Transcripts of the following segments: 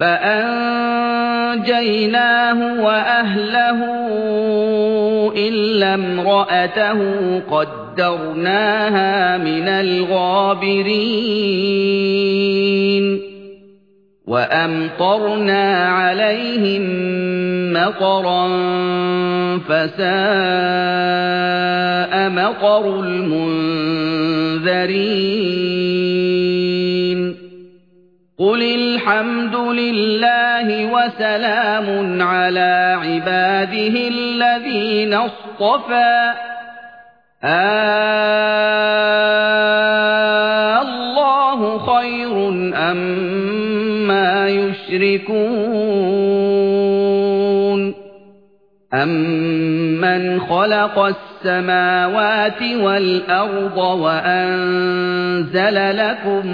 فأنجيناه وأهله إلا امرأته قدرناها من الغابرين وأمطرنا عليهم مطرا فساء مطر المنذرين قل الحمد لله وسلام على عباده الذين اصطفى. آه الله خير أما يشركون؟ أمن خلق السماوات والأرض وأنزل لكم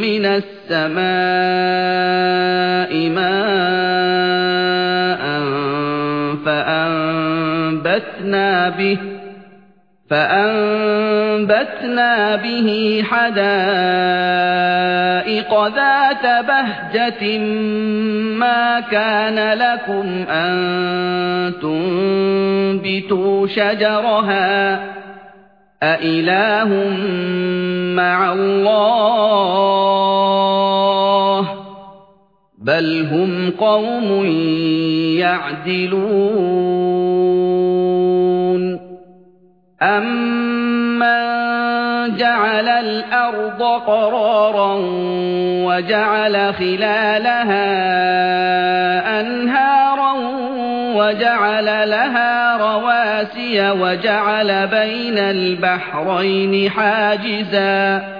من السماء ماء فأنبتنا به فأنبتنا به حدائق ذات بهجة ما كان لكم أن تنبتوا شجرها أإله مع الله بل هم قوم يعدلون أَمَّن جَعَلَ الْأَرْضَ قَرَارًا وَجَعَلَ خِلَالَهَا أَنْهَارًا وَجَعَلَ لَهَا رَوَاسِيَ وَجَعَلَ بَيْنَ الْبَحْرَيْنِ حَاجِزًا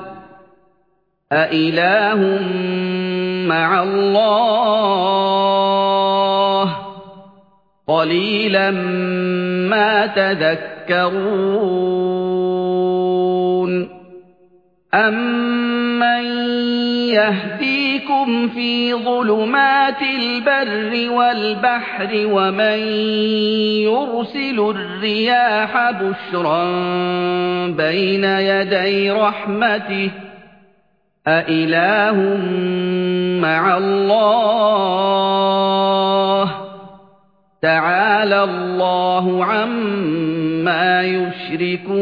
أإله مع الله قليلا ما تذكرون أمن يهديكم في ظلمات البر والبحر ومن يرسل الرياح بشرا بين يدي رحمته أإله مع الله تعالى الله عما يشركون